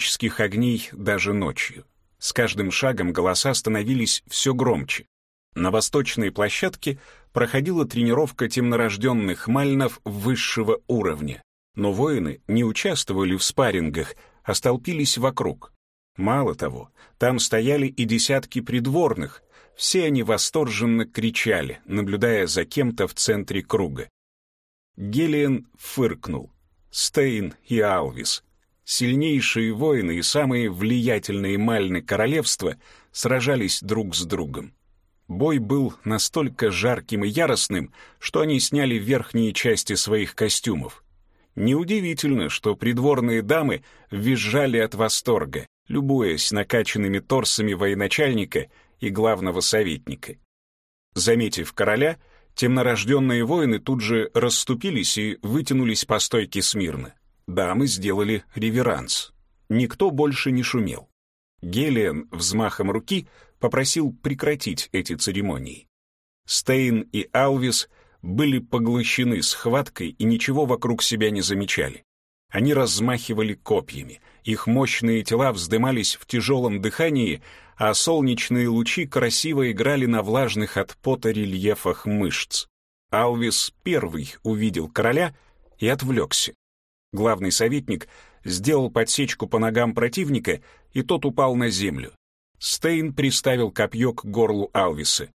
электрических огней даже ночью. С каждым шагом голоса становились все громче. На восточной площадке проходила тренировка темнорожденных мальнов высшего уровня. Но воины не участвовали в спаррингах, а столпились вокруг. Мало того, там стояли и десятки придворных. Все они восторженно кричали, наблюдая за кем-то в центре круга. Гелиен фыркнул. Стейн и Алвис, сильнейшие воины и самые влиятельные мальны королевства, сражались друг с другом. Бой был настолько жарким и яростным, что они сняли верхние части своих костюмов. Неудивительно, что придворные дамы визжали от восторга, любуясь накачанными торсами военачальника и главного советника. Заметив короля, темнорожденные воины тут же расступились и вытянулись по стойке смирно. Дамы сделали реверанс. Никто больше не шумел. Гелиан взмахом руки попросил прекратить эти церемонии. Стейн и Алвис были поглощены схваткой и ничего вокруг себя не замечали. Они размахивали копьями, их мощные тела вздымались в тяжелом дыхании, а солнечные лучи красиво играли на влажных от пота рельефах мышц. Алвис первый увидел короля и отвлекся. Главный советник сделал подсечку по ногам противника, и тот упал на землю. Стейн приставил копье к горлу Алвиса.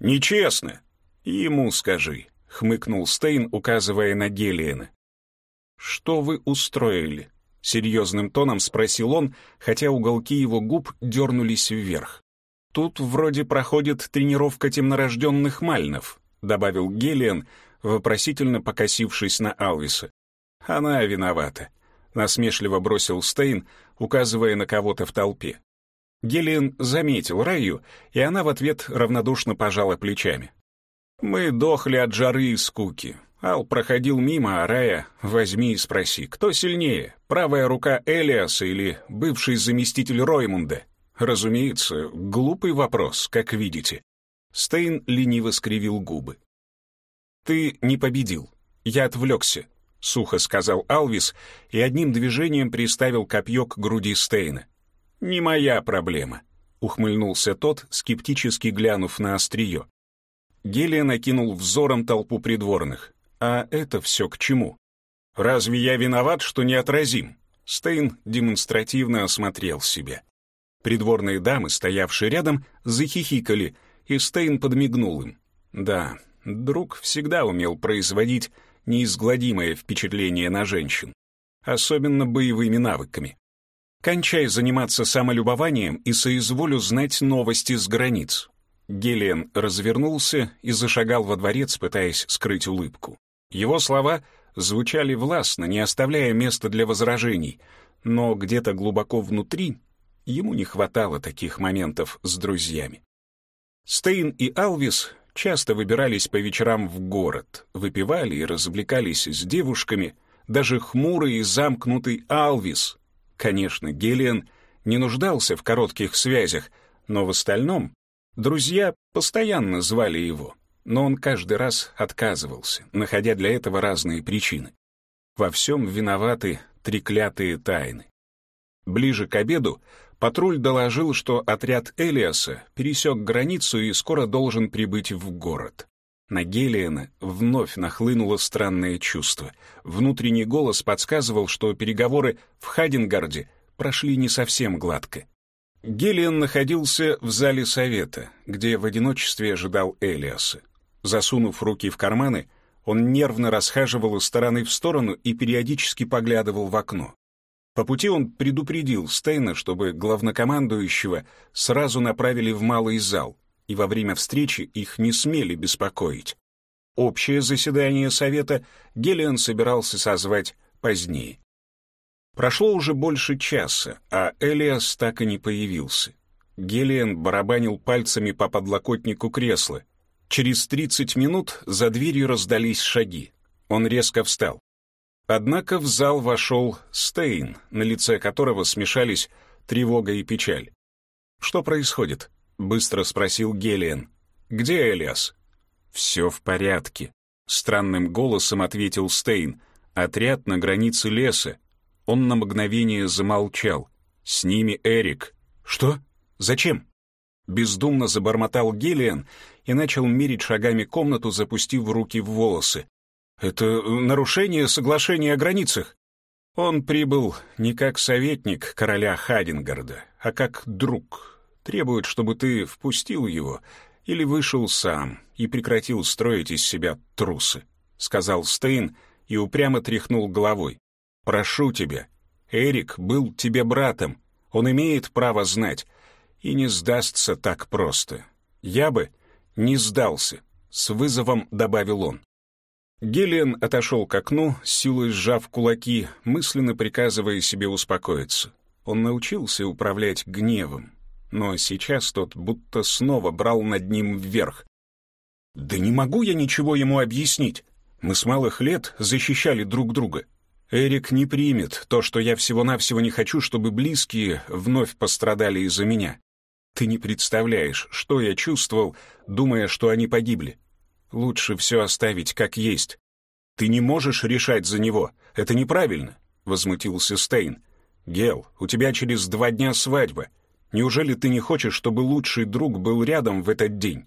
«Нечестно!» «Ему скажи», — хмыкнул Стейн, указывая на Гелиена. «Что вы устроили?» — серьезным тоном спросил он, хотя уголки его губ дернулись вверх. «Тут вроде проходит тренировка темнорожденных мальнов», — добавил Гелиан, вопросительно покосившись на Алвиса. «Она виновата», — насмешливо бросил Стейн, указывая на кого-то в толпе. Гелиан заметил Раю, и она в ответ равнодушно пожала плечами. «Мы дохли от жары и скуки. Ал проходил мимо, а Рая возьми и спроси, кто сильнее, правая рука Элиаса или бывший заместитель Роймунда? Разумеется, глупый вопрос, как видите». Стейн лениво скривил губы. «Ты не победил. Я отвлекся», — сухо сказал Алвис и одним движением приставил копье к груди Стейна. «Не моя проблема», — ухмыльнулся тот, скептически глянув на острие. Гелия накинул взором толпу придворных. «А это все к чему? Разве я виноват, что неотразим?» Стейн демонстративно осмотрел себя. Придворные дамы, стоявшие рядом, захихикали, и Стейн подмигнул им. Да, друг всегда умел производить неизгладимое впечатление на женщин, особенно боевыми навыками. Кончай заниматься самолюбованием и соизволю знать новости с границ. Гелиан развернулся и зашагал во дворец, пытаясь скрыть улыбку. Его слова звучали властно, не оставляя места для возражений, но где-то глубоко внутри ему не хватало таких моментов с друзьями. Стейн и Алвис часто выбирались по вечерам в город, выпивали и развлекались с девушками, даже хмурый и замкнутый Алвис. Конечно, Гелиан не нуждался в коротких связях, но в остальном Друзья постоянно звали его, но он каждый раз отказывался, находя для этого разные причины. Во всем виноваты треклятые тайны. Ближе к обеду патруль доложил, что отряд Элиаса пересек границу и скоро должен прибыть в город. На Гелиена вновь нахлынуло странное чувство. Внутренний голос подсказывал, что переговоры в Хадингарде прошли не совсем гладко. Гелиан находился в зале совета, где в одиночестве ожидал Элиаса. Засунув руки в карманы, он нервно расхаживал из стороны в сторону и периодически поглядывал в окно. По пути он предупредил Стейна, чтобы главнокомандующего сразу направили в малый зал, и во время встречи их не смели беспокоить. Общее заседание совета Гелиан собирался созвать позднее. Прошло уже больше часа, а Элиас так и не появился. Гелиан барабанил пальцами по подлокотнику кресла. Через 30 минут за дверью раздались шаги. Он резко встал. Однако в зал вошел Стейн, на лице которого смешались тревога и печаль. «Что происходит?» — быстро спросил Гелиан. «Где Элиас?» «Все в порядке», — странным голосом ответил Стейн. «Отряд на границе леса. Он на мгновение замолчал, «С ними Эрик». «Что? Зачем?» Бездумно забормотал Гелиан и начал мерить шагами комнату, запустив руки в волосы. «Это нарушение соглашения о границах». Он прибыл не как советник короля Хадингарда, а как друг. Требует, чтобы ты впустил его или вышел сам и прекратил строить из себя трусы», — сказал Стейн и упрямо тряхнул головой. «Прошу тебя, Эрик был тебе братом, он имеет право знать и не сдастся так просто. Я бы не сдался», — с вызовом добавил он. Гелиан отошел к окну, силой сжав кулаки, мысленно приказывая себе успокоиться. Он научился управлять гневом, но сейчас тот будто снова брал над ним вверх. «Да не могу я ничего ему объяснить. Мы с малых лет защищали друг друга. Эрик не примет то, что я всего-навсего не хочу, чтобы близкие вновь пострадали из-за меня. Ты не представляешь, что я чувствовал, думая, что они погибли. Лучше все оставить как есть. Ты не можешь решать за него. Это неправильно, — возмутился Стейн. Гел, у тебя через два дня свадьба. Неужели ты не хочешь, чтобы лучший друг был рядом в этот день?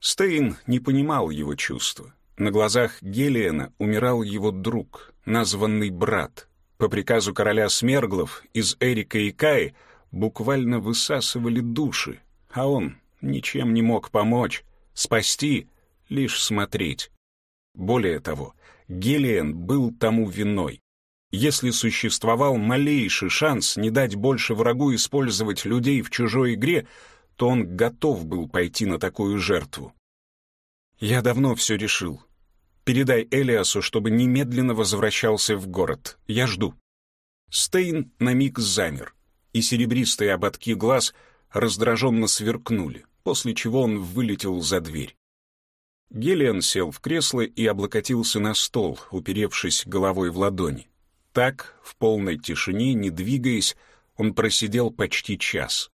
Стейн не понимал его чувства. На глазах Гелиена умирал его друг, названный брат. По приказу короля Смерглов из Эрика и Каи буквально высасывали души, а он ничем не мог помочь, спасти лишь смотреть. Более того, Гелиен был тому виной. Если существовал малейший шанс не дать больше врагу использовать людей в чужой игре, то он готов был пойти на такую жертву. «Я давно все решил. Передай Элиасу, чтобы немедленно возвращался в город. Я жду». Стейн на миг замер, и серебристые ободки глаз раздраженно сверкнули, после чего он вылетел за дверь. Гелиан сел в кресло и облокотился на стол, уперевшись головой в ладони. Так, в полной тишине, не двигаясь, он просидел почти час.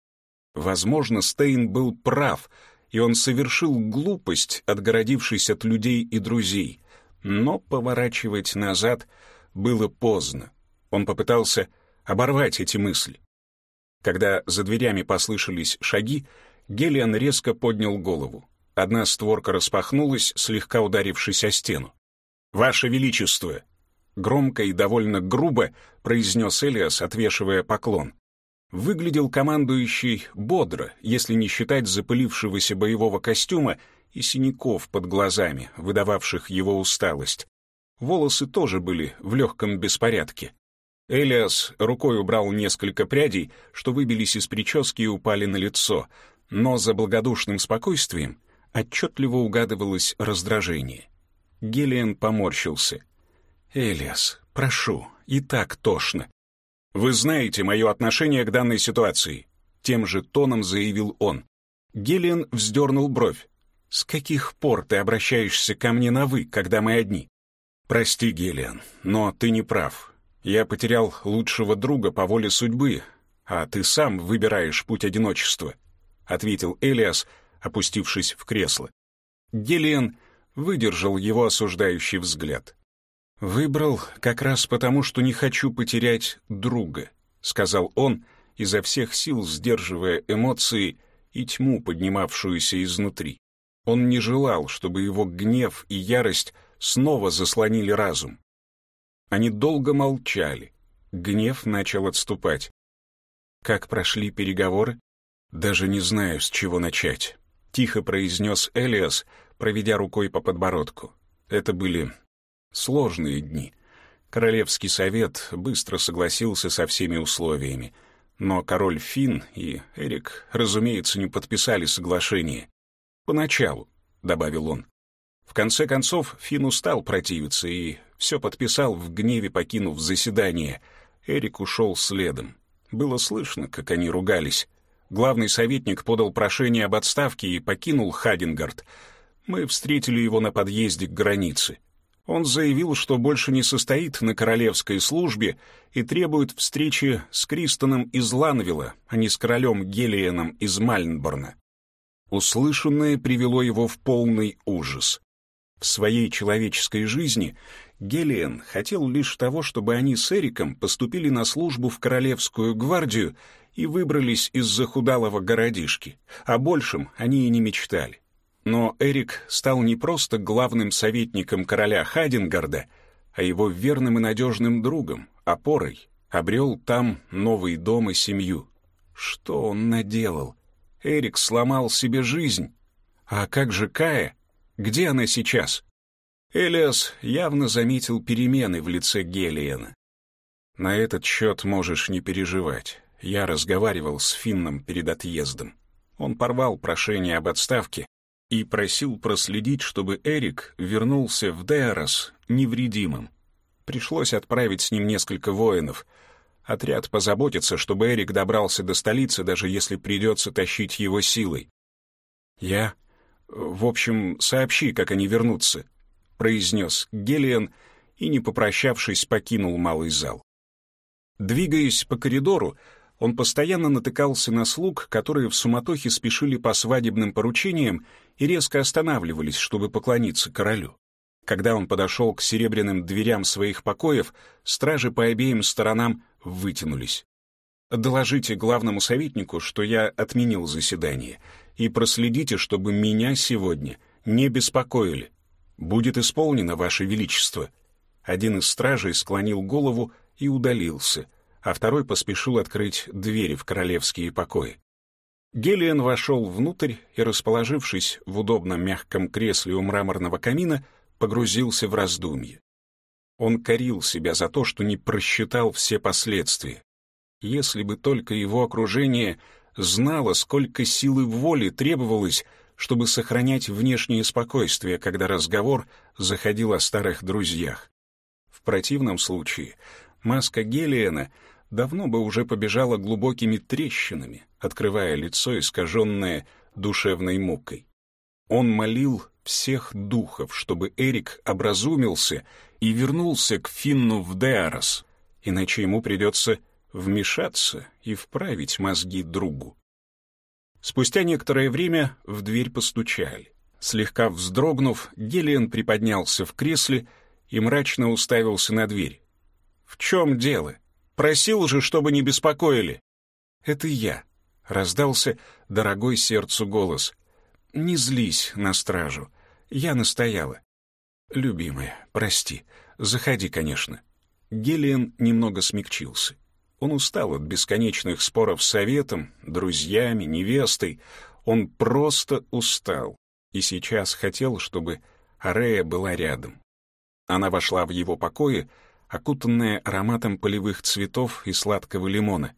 Возможно, Стейн был прав, и он совершил глупость, отгородившись от людей и друзей. Но поворачивать назад было поздно. Он попытался оборвать эти мысли. Когда за дверями послышались шаги, Гелиан резко поднял голову. Одна створка распахнулась, слегка ударившись о стену. «Ваше Величество!» Громко и довольно грубо произнес Элиас, отвешивая поклон. Выглядел командующий бодро, если не считать запылившегося боевого костюма и синяков под глазами, выдававших его усталость. Волосы тоже были в легком беспорядке. Элиас рукой убрал несколько прядей, что выбились из прически и упали на лицо, но за благодушным спокойствием отчетливо угадывалось раздражение. Гелиан поморщился. «Элиас, прошу, и так тошно. Вы знаете мое отношение к данной ситуации», — тем же тоном заявил он. Гелиан вздернул бровь. «С каких пор ты обращаешься ко мне на «вы», когда мы одни?» «Прости, Гелиан, но ты не прав. Я потерял лучшего друга по воле судьбы, а ты сам выбираешь путь одиночества», — ответил Элиас, — опустившись в кресло. Гелиан выдержал его осуждающий взгляд. «Выбрал как раз потому, что не хочу потерять друга», — сказал он, изо всех сил сдерживая эмоции и тьму, поднимавшуюся изнутри. Он не желал, чтобы его гнев и ярость снова заслонили разум. Они долго молчали. Гнев начал отступать. Как прошли переговоры? Даже не знаю, с чего начать тихо произнес Элиас, проведя рукой по подбородку. Это были сложные дни. Королевский совет быстро согласился со всеми условиями, но король Фин и Эрик, разумеется, не подписали соглашение. «Поначалу», — добавил он. В конце концов, Фин устал противиться и все подписал в гневе, покинув заседание. Эрик ушел следом. Было слышно, как они ругались. Главный советник подал прошение об отставке и покинул Хадингард. Мы встретили его на подъезде к границе. Он заявил, что больше не состоит на королевской службе и требует встречи с Кристоном из Ланвилла, а не с королем Гелиеном из Мальнборна. Услышанное привело его в полный ужас. В своей человеческой жизни Гелиен хотел лишь того, чтобы они с Эриком поступили на службу в Королевскую гвардию и выбрались из захудалого городишки. О большем они и не мечтали. Но Эрик стал не просто главным советником короля Хадингарда, а его верным и надежным другом, опорой, обрел там новый дом и семью. Что он наделал? Эрик сломал себе жизнь. А как же Кая? Где она сейчас? Элиас явно заметил перемены в лице Гелиена. На этот счет можешь не переживать. Я разговаривал с Финном перед отъездом. Он порвал прошение об отставке и просил проследить, чтобы Эрик вернулся в Деорос невредимым. Пришлось отправить с ним несколько воинов — Отряд позаботится, чтобы Эрик добрался до столицы, даже если придется тащить его силой. Я... В общем, сообщи, как они вернутся, — произнес Гелиан и, не попрощавшись, покинул малый зал. Двигаясь по коридору, он постоянно натыкался на слуг, которые в суматохе спешили по свадебным поручениям и резко останавливались, чтобы поклониться королю. Когда он подошел к серебряным дверям своих покоев, стражи по обеим сторонам вытянулись. «Доложите главному советнику, что я отменил заседание, и проследите, чтобы меня сегодня не беспокоили. Будет исполнено, Ваше Величество». Один из стражей склонил голову и удалился, а второй поспешил открыть двери в королевские покои. Гелиан вошел внутрь и, расположившись в удобном мягком кресле у мраморного камина, погрузился в раздумье. Он корил себя за то, что не просчитал все последствия. Если бы только его окружение знало, сколько силы воли требовалось, чтобы сохранять внешнее спокойствие, когда разговор заходил о старых друзьях. В противном случае маска Гелиена давно бы уже побежала глубокими трещинами, открывая лицо, искаженное душевной мукой. Он молил всех духов, чтобы Эрик образумился и вернулся к Финну в Деарос, иначе ему придется вмешаться и вправить мозги другу. Спустя некоторое время в дверь постучали. Слегка вздрогнув, Гелиан приподнялся в кресле и мрачно уставился на дверь. «В чем дело? Просил же, чтобы не беспокоили». «Это я», — раздался дорогой сердцу голос. «Не злись на стражу. Я настояла. «Любимая, прости. Заходи, конечно». Гелиан немного смягчился. Он устал от бесконечных споров с советом, друзьями, невестой. Он просто устал. И сейчас хотел, чтобы Арея была рядом. Она вошла в его покои, окутанная ароматом полевых цветов и сладкого лимона.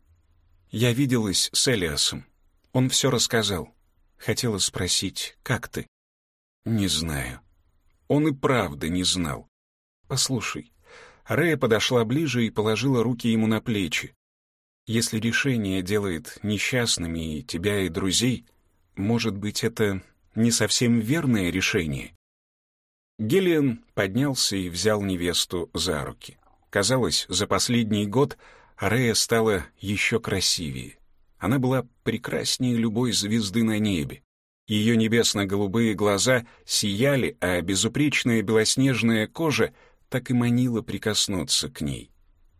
Я виделась с Элиасом. Он все рассказал. Хотела спросить, как ты? Не знаю. Он и правда не знал. Послушай, Рея подошла ближе и положила руки ему на плечи. Если решение делает несчастными и тебя, и друзей, может быть, это не совсем верное решение? Гелиан поднялся и взял невесту за руки. Казалось, за последний год Рея стала еще красивее. Она была прекраснее любой звезды на небе. Ее небесно-голубые глаза сияли, а безупречная белоснежная кожа так и манила прикоснуться к ней.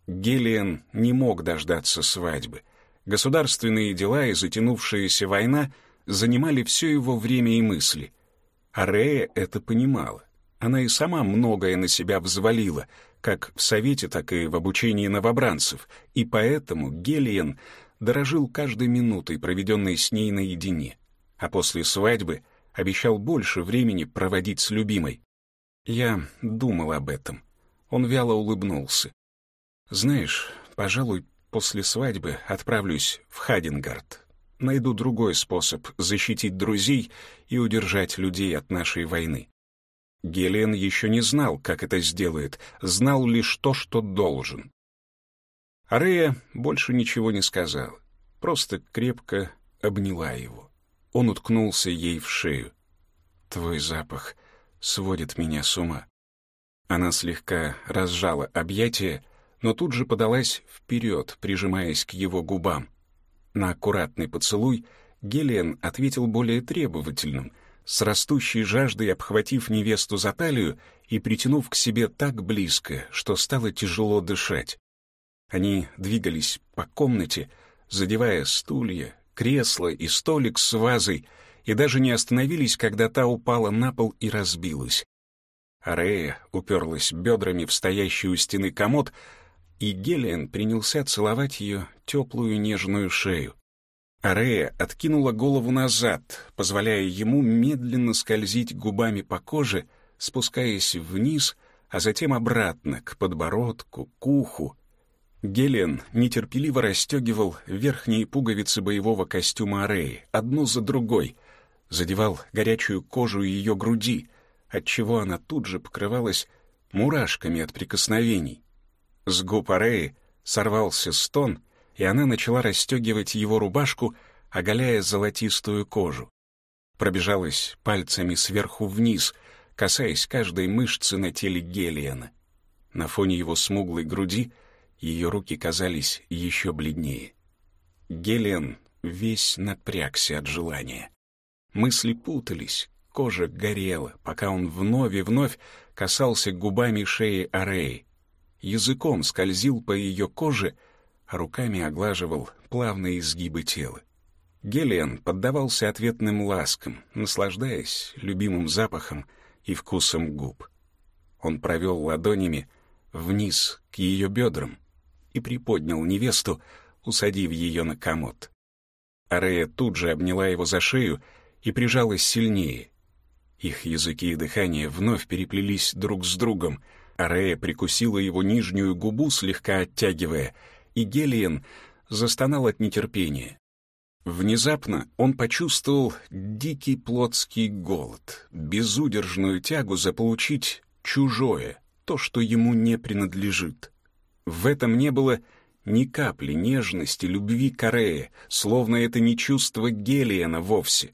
Гелиан не мог дождаться свадьбы. Государственные дела и затянувшаяся война занимали все его время и мысли. А Рея это понимала. Она и сама многое на себя взвалила, как в совете, так и в обучении новобранцев, и поэтому Гелиан дорожил каждой минутой, проведенной с ней наедине а после свадьбы обещал больше времени проводить с любимой. Я думал об этом. Он вяло улыбнулся. Знаешь, пожалуй, после свадьбы отправлюсь в Хадингард. Найду другой способ защитить друзей и удержать людей от нашей войны. Гелиан еще не знал, как это сделает, знал лишь то, что должен. Арея больше ничего не сказала, просто крепко обняла его. Он уткнулся ей в шею. «Твой запах сводит меня с ума». Она слегка разжала объятия, но тут же подалась вперед, прижимаясь к его губам. На аккуратный поцелуй Гелиан ответил более требовательным, с растущей жаждой обхватив невесту за талию и притянув к себе так близко, что стало тяжело дышать. Они двигались по комнате, задевая стулья, кресла и столик с вазой, и даже не остановились, когда та упала на пол и разбилась. Арея уперлась бедрами в стоящий у стены комод, и Гелиан принялся целовать ее теплую нежную шею. Арея откинула голову назад, позволяя ему медленно скользить губами по коже, спускаясь вниз, а затем обратно, к подбородку, к уху. Гелиан нетерпеливо расстегивал верхние пуговицы боевого костюма Ареи, одну за другой, задевал горячую кожу ее груди, отчего она тут же покрывалась мурашками от прикосновений. С губ Ареи сорвался стон, и она начала расстегивать его рубашку, оголяя золотистую кожу. Пробежалась пальцами сверху вниз, касаясь каждой мышцы на теле Гелиана. На фоне его смуглой груди ее руки казались еще бледнее. Гелиан весь напрягся от желания. Мысли путались, кожа горела, пока он вновь и вновь касался губами шеи Ареи. Языком скользил по ее коже, руками оглаживал плавные изгибы тела. Гелиан поддавался ответным ласкам, наслаждаясь любимым запахом и вкусом губ. Он провел ладонями вниз к ее бедрам и приподнял невесту, усадив ее на комод. Арея тут же обняла его за шею и прижалась сильнее. Их языки и дыхание вновь переплелись друг с другом. Арея прикусила его нижнюю губу, слегка оттягивая — и Гелиен застонал от нетерпения. Внезапно он почувствовал дикий плотский голод, безудержную тягу заполучить чужое, то, что ему не принадлежит. В этом не было ни капли нежности, любви к Арее, словно это не чувство Гелиена вовсе.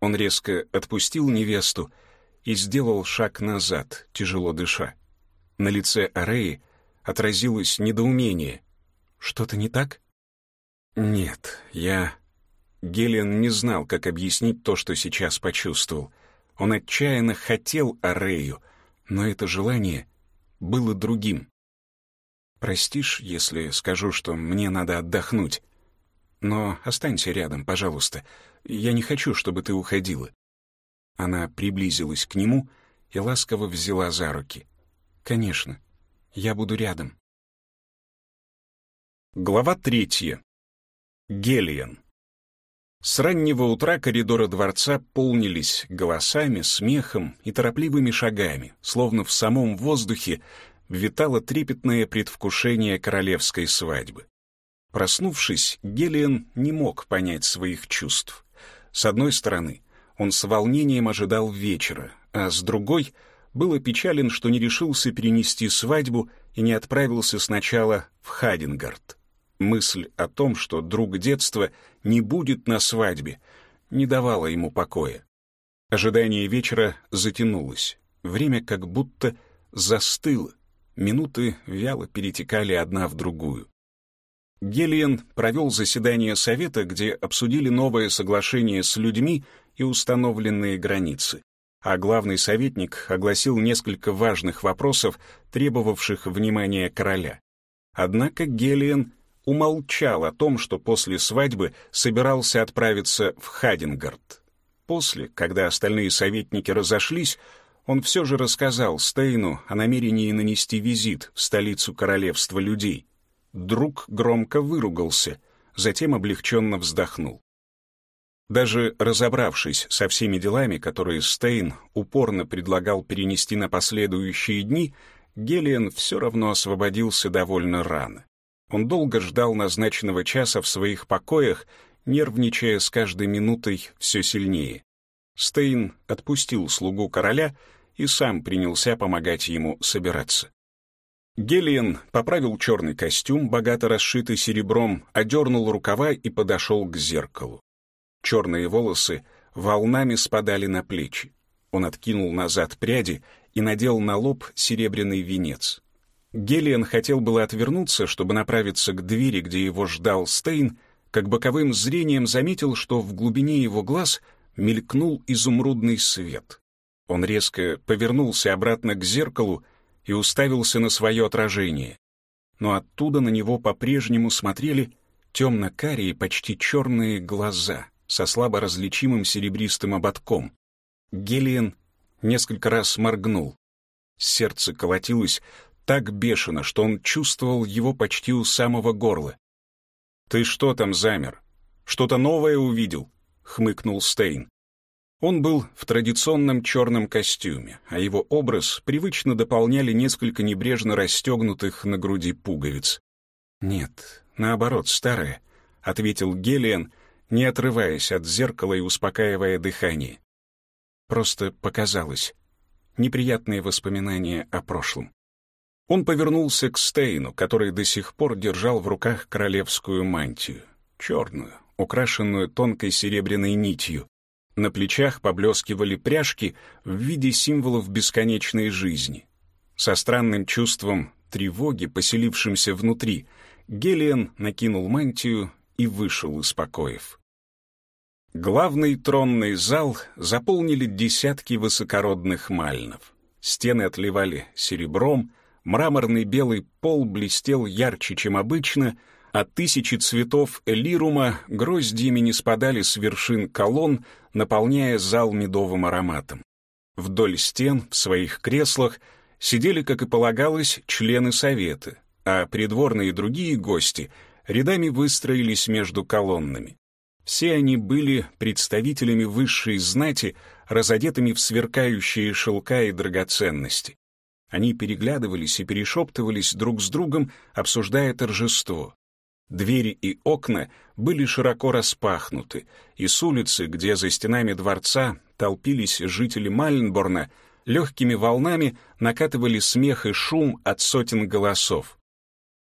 Он резко отпустил невесту и сделал шаг назад, тяжело дыша. На лице Ареи отразилось недоумение. Что-то не так? Нет, я... Гелиан не знал, как объяснить то, что сейчас почувствовал. Он отчаянно хотел Арею, но это желание было другим. Простишь, если скажу, что мне надо отдохнуть? Но останься рядом, пожалуйста. Я не хочу, чтобы ты уходила. Она приблизилась к нему и ласково взяла за руки. Конечно, я буду рядом. Глава третья. Гелиан. С раннего утра коридоры дворца полнились голосами, смехом и торопливыми шагами, словно в самом воздухе витало трепетное предвкушение королевской свадьбы. Проснувшись, Гелиан не мог понять своих чувств. С одной стороны, он с волнением ожидал вечера, а с другой — был опечален, что не решился перенести свадьбу и не отправился сначала в Хадингард. Мысль о том, что друг детства не будет на свадьбе, не давала ему покоя. Ожидание вечера затянулось. Время как будто застыло. Минуты вяло перетекали одна в другую. Гелиен провел заседание совета, где обсудили новое соглашение с людьми и установленные границы. А главный советник огласил несколько важных вопросов, требовавших внимания короля. Однако Гелиен умолчал о том, что после свадьбы собирался отправиться в Хадингард. После, когда остальные советники разошлись, он все же рассказал Стейну о намерении нанести визит в столицу королевства людей. Друг громко выругался, затем облегченно вздохнул. Даже разобравшись со всеми делами, которые Стейн упорно предлагал перенести на последующие дни, Гелиан все равно освободился довольно рано. Он долго ждал назначенного часа в своих покоях, нервничая с каждой минутой все сильнее. Стейн отпустил слугу короля и сам принялся помогать ему собираться. Гелиен поправил черный костюм, богато расшитый серебром, одернул рукава и подошел к зеркалу. Черные волосы волнами спадали на плечи. Он откинул назад пряди и надел на лоб серебряный венец. Гелиан хотел было отвернуться, чтобы направиться к двери, где его ждал Стейн, как боковым зрением заметил, что в глубине его глаз мелькнул изумрудный свет. Он резко повернулся обратно к зеркалу и уставился на свое отражение. Но оттуда на него по-прежнему смотрели темно-карие, почти черные глаза со слабо различимым серебристым ободком. Гелиен несколько раз моргнул. Сердце колотилось так бешено, что он чувствовал его почти у самого горла. «Ты что там замер? Что-то новое увидел?» — хмыкнул Стейн. Он был в традиционном черном костюме, а его образ привычно дополняли несколько небрежно расстегнутых на груди пуговиц. «Нет, наоборот, старое», — ответил Гелиан, не отрываясь от зеркала и успокаивая дыхание. «Просто показалось. Неприятные воспоминания о прошлом». Он повернулся к Стейну, который до сих пор держал в руках королевскую мантию, черную, украшенную тонкой серебряной нитью, на плечах поблескивали пряжки в виде символов бесконечной жизни. Со странным чувством тревоги, поселившимся внутри, Гелиан накинул мантию и вышел из покоев. Главный тронный зал заполнили десятки высокородных мальнов. Стены отливали серебром, мраморный белый пол блестел ярче, чем обычно, а тысячи цветов элирума гроздьями не спадали с вершин колонн, наполняя зал медовым ароматом. Вдоль стен, в своих креслах, сидели, как и полагалось, члены совета, а придворные и другие гости рядами выстроились между колоннами. Все они были представителями высшей знати, разодетыми в сверкающие шелка и драгоценности. Они переглядывались и перешептывались друг с другом, обсуждая торжество. Двери и окна были широко распахнуты, и с улицы, где за стенами дворца толпились жители Мальнборна, легкими волнами накатывали смех и шум от сотен голосов.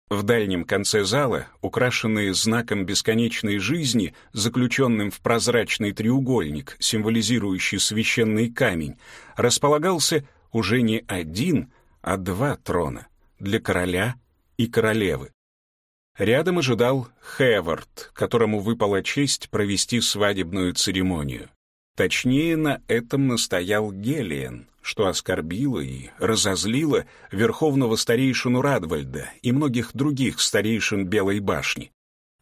В дальнем конце зала, украшенные знаком бесконечной жизни, заключенным в прозрачный треугольник, символизирующий священный камень, располагался уже не один, а два трона для короля и королевы. Рядом ожидал Хевард, которому выпала честь провести свадебную церемонию. Точнее, на этом настоял Гелиен, что оскорбило и разозлило верховного старейшину Радвальда и многих других старейшин Белой башни.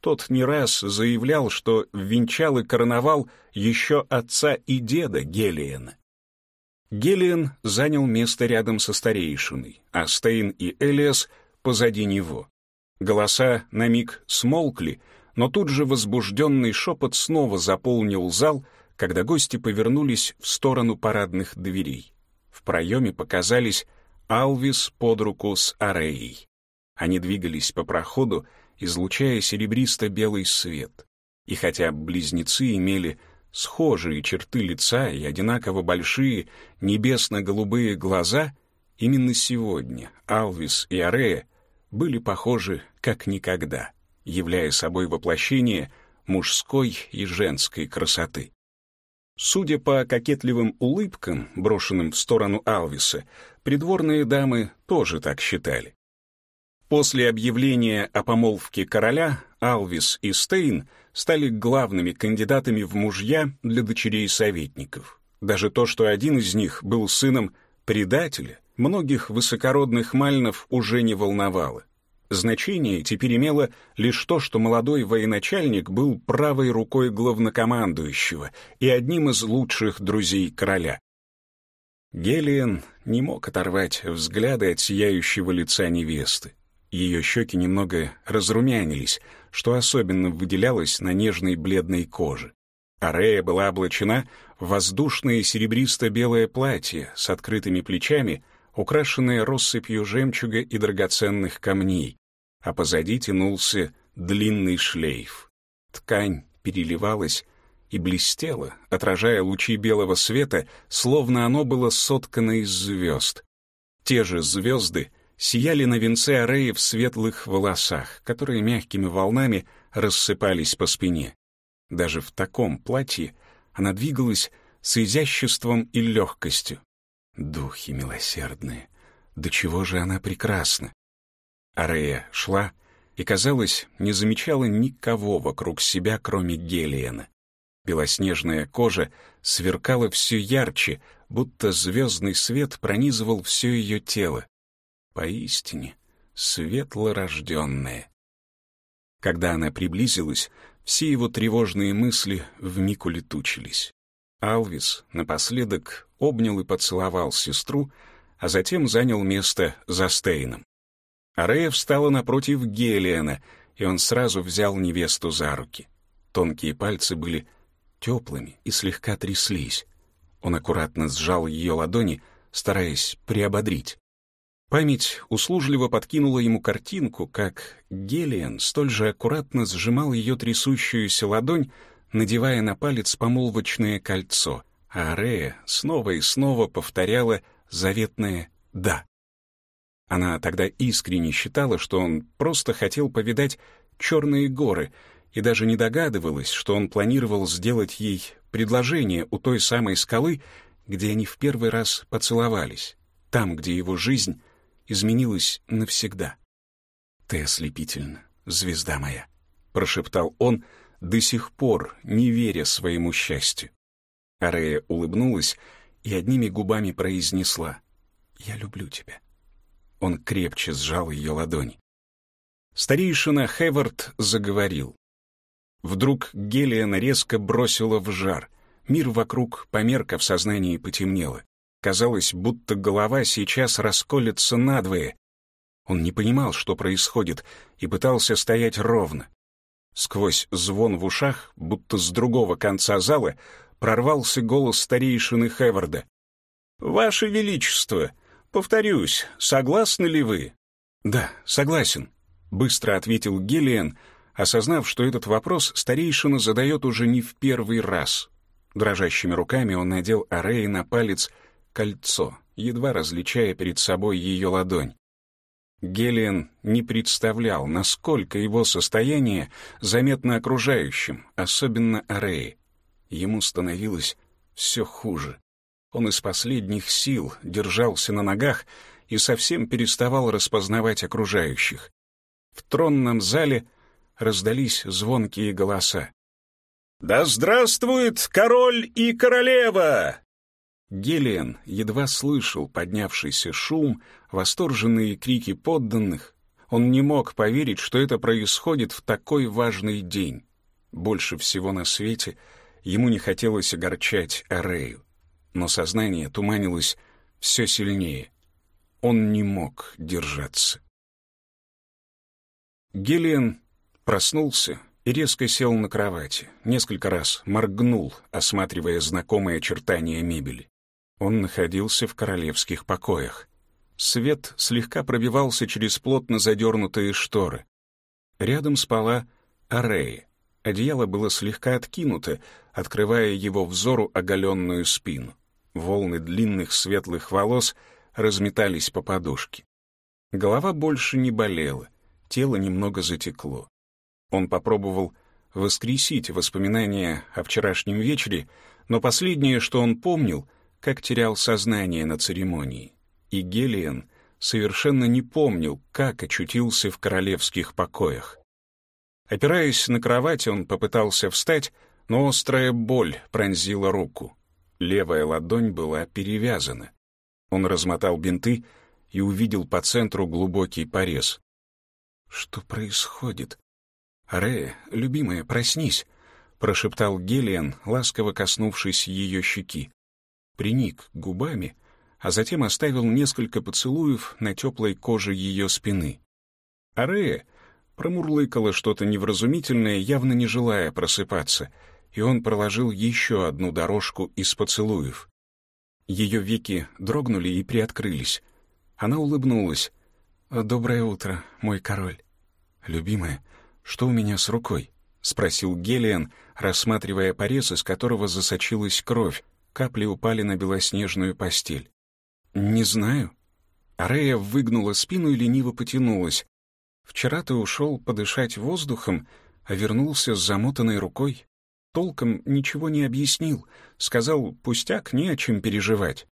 Тот не раз заявлял, что венчал и короновал еще отца и деда Гелиена. Гелиен занял место рядом со старейшиной, а Стейн и Элиас позади него. Голоса на миг смолкли, но тут же возбужденный шепот снова заполнил зал, когда гости повернулись в сторону парадных дверей. В проеме показались Алвис под руку с Ареей. Они двигались по проходу, излучая серебристо-белый свет. И хотя близнецы имели схожие черты лица и одинаково большие небесно-голубые глаза, именно сегодня Алвис и Арея были похожи как никогда, являя собой воплощение мужской и женской красоты. Судя по кокетливым улыбкам, брошенным в сторону Алвиса, придворные дамы тоже так считали. После объявления о помолвке короля Алвис и Стейн стали главными кандидатами в мужья для дочерей советников. Даже то, что один из них был сыном предателя, многих высокородных мальнов уже не волновало. Значение теперь имело лишь то, что молодой военачальник был правой рукой главнокомандующего и одним из лучших друзей короля. Гелиен не мог оторвать взгляды от сияющего лица невесты. Ее щеки немного разрумянились, что особенно выделялось на нежной бледной коже. Арея была облачена в воздушное серебристо-белое платье с открытыми плечами, украшенное россыпью жемчуга и драгоценных камней, а позади тянулся длинный шлейф. Ткань переливалась и блестела, отражая лучи белого света, словно оно было соткано из звезд. Те же звезды сияли на венце Ареи в светлых волосах, которые мягкими волнами рассыпались по спине. Даже в таком платье она двигалась с изяществом и легкостью. Духи милосердные, до чего же она прекрасна! Арея шла и, казалось, не замечала никого вокруг себя, кроме Гелиена. Белоснежная кожа сверкала все ярче, будто звездный свет пронизывал все ее тело. Поистине, светлорожденная. Когда она приблизилась, все его тревожные мысли вмиг улетучились. Алвис напоследок обнял и поцеловал сестру, а затем занял место за Стейном. Арея встала напротив Гелиана, и он сразу взял невесту за руки. Тонкие пальцы были теплыми и слегка тряслись. Он аккуратно сжал ее ладони, стараясь приободрить. Память услужливо подкинула ему картинку, как Гелиан столь же аккуратно сжимал ее трясущуюся ладонь, надевая на палец помолвочное кольцо, а Арея снова и снова повторяла заветное «да». Она тогда искренне считала, что он просто хотел повидать черные горы и даже не догадывалась, что он планировал сделать ей предложение у той самой скалы, где они в первый раз поцеловались, там, где его жизнь изменилась навсегда. «Ты ослепительна, звезда моя», — прошептал он, до сих пор не веря своему счастью. Арея улыбнулась и одними губами произнесла «Я люблю тебя». Он крепче сжал ее ладонь. Старейшина Хевард заговорил. Вдруг Гелиана резко бросила в жар. Мир вокруг померка в сознании потемнело. Казалось, будто голова сейчас расколется надвое. Он не понимал, что происходит, и пытался стоять ровно. Сквозь звон в ушах, будто с другого конца зала, прорвался голос старейшины Хеварда. «Ваше Величество, повторюсь, согласны ли вы?» «Да, согласен», — быстро ответил Гелиан, осознав, что этот вопрос старейшина задает уже не в первый раз. Дрожащими руками он надел Арее на палец кольцо, едва различая перед собой ее ладонь. Гелиан не представлял, насколько его состояние заметно окружающим, особенно Арее. Ему становилось все хуже. Он из последних сил держался на ногах и совсем переставал распознавать окружающих. В тронном зале раздались звонкие голоса. «Да здравствует король и королева!» Гелиан едва слышал поднявшийся шум, восторженные крики подданных. Он не мог поверить, что это происходит в такой важный день. Больше всего на свете ему не хотелось огорчать Арею, но сознание туманилось все сильнее. Он не мог держаться. Гелиан проснулся и резко сел на кровати, несколько раз моргнул, осматривая знакомые очертания мебели. Он находился в королевских покоях. Свет слегка пробивался через плотно задернутые шторы. Рядом спала Арея. Одеяло было слегка откинуто, открывая его взору оголенную спину. Волны длинных светлых волос разметались по подушке. Голова больше не болела, тело немного затекло. Он попробовал воскресить воспоминания о вчерашнем вечере, но последнее, что он помнил, как терял сознание на церемонии. И Гелиан совершенно не помнил, как очутился в королевских покоях. Опираясь на кровать, он попытался встать, но острая боль пронзила руку. Левая ладонь была перевязана. Он размотал бинты и увидел по центру глубокий порез. «Что происходит?» «Рея, любимая, проснись!» — прошептал Гелиан, ласково коснувшись ее щеки. Приник губами, а затем оставил несколько поцелуев на теплой коже ее спины. Арея промурлыкала что-то невразумительное, явно не желая просыпаться, и он проложил еще одну дорожку из поцелуев. Ее веки дрогнули и приоткрылись. Она улыбнулась. «Доброе утро, мой король». «Любимая, что у меня с рукой?» — спросил Гелиан, рассматривая порез, из которого засочилась кровь. Капли упали на белоснежную постель. «Не знаю». Арея выгнула спину и лениво потянулась. Вчера ты ушел подышать воздухом, а вернулся с замотанной рукой. Толком ничего не объяснил, сказал, пустяк, не о чем переживать.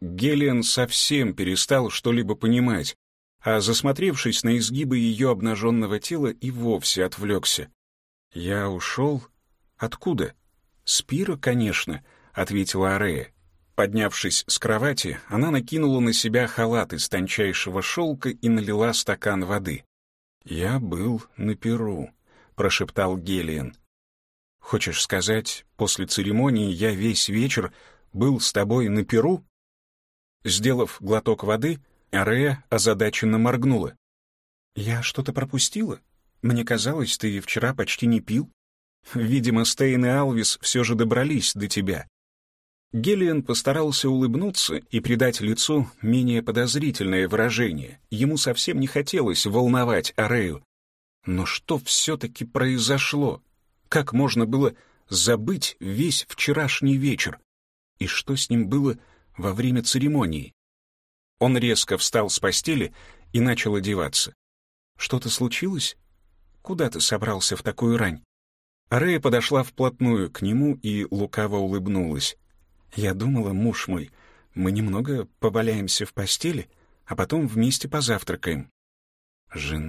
Гелиан совсем перестал что-либо понимать, а, засмотревшись на изгибы ее обнаженного тела, и вовсе отвлекся. «Я ушел? Откуда?» «Спира, конечно», — ответила Арея. Поднявшись с кровати, она накинула на себя халат из тончайшего шелка и налила стакан воды. «Я был на Перу», — прошептал Гелиан. «Хочешь сказать, после церемонии я весь вечер был с тобой на Перу?» Сделав глоток воды, Арея озадаченно моргнула. «Я что-то пропустила? Мне казалось, ты вчера почти не пил. Видимо, Стейн и Алвис все же добрались до тебя». Гелиан постарался улыбнуться и придать лицу менее подозрительное выражение. Ему совсем не хотелось волновать Арею. Но что все-таки произошло? Как можно было забыть весь вчерашний вечер? И что с ним было во время церемонии? Он резко встал с постели и начал одеваться. «Что-то случилось? Куда ты собрался в такую рань?» Арея подошла вплотную к нему и лукаво улыбнулась. «Я думала, муж мой, мы немного поваляемся в постели, а потом вместе позавтракаем». «Жена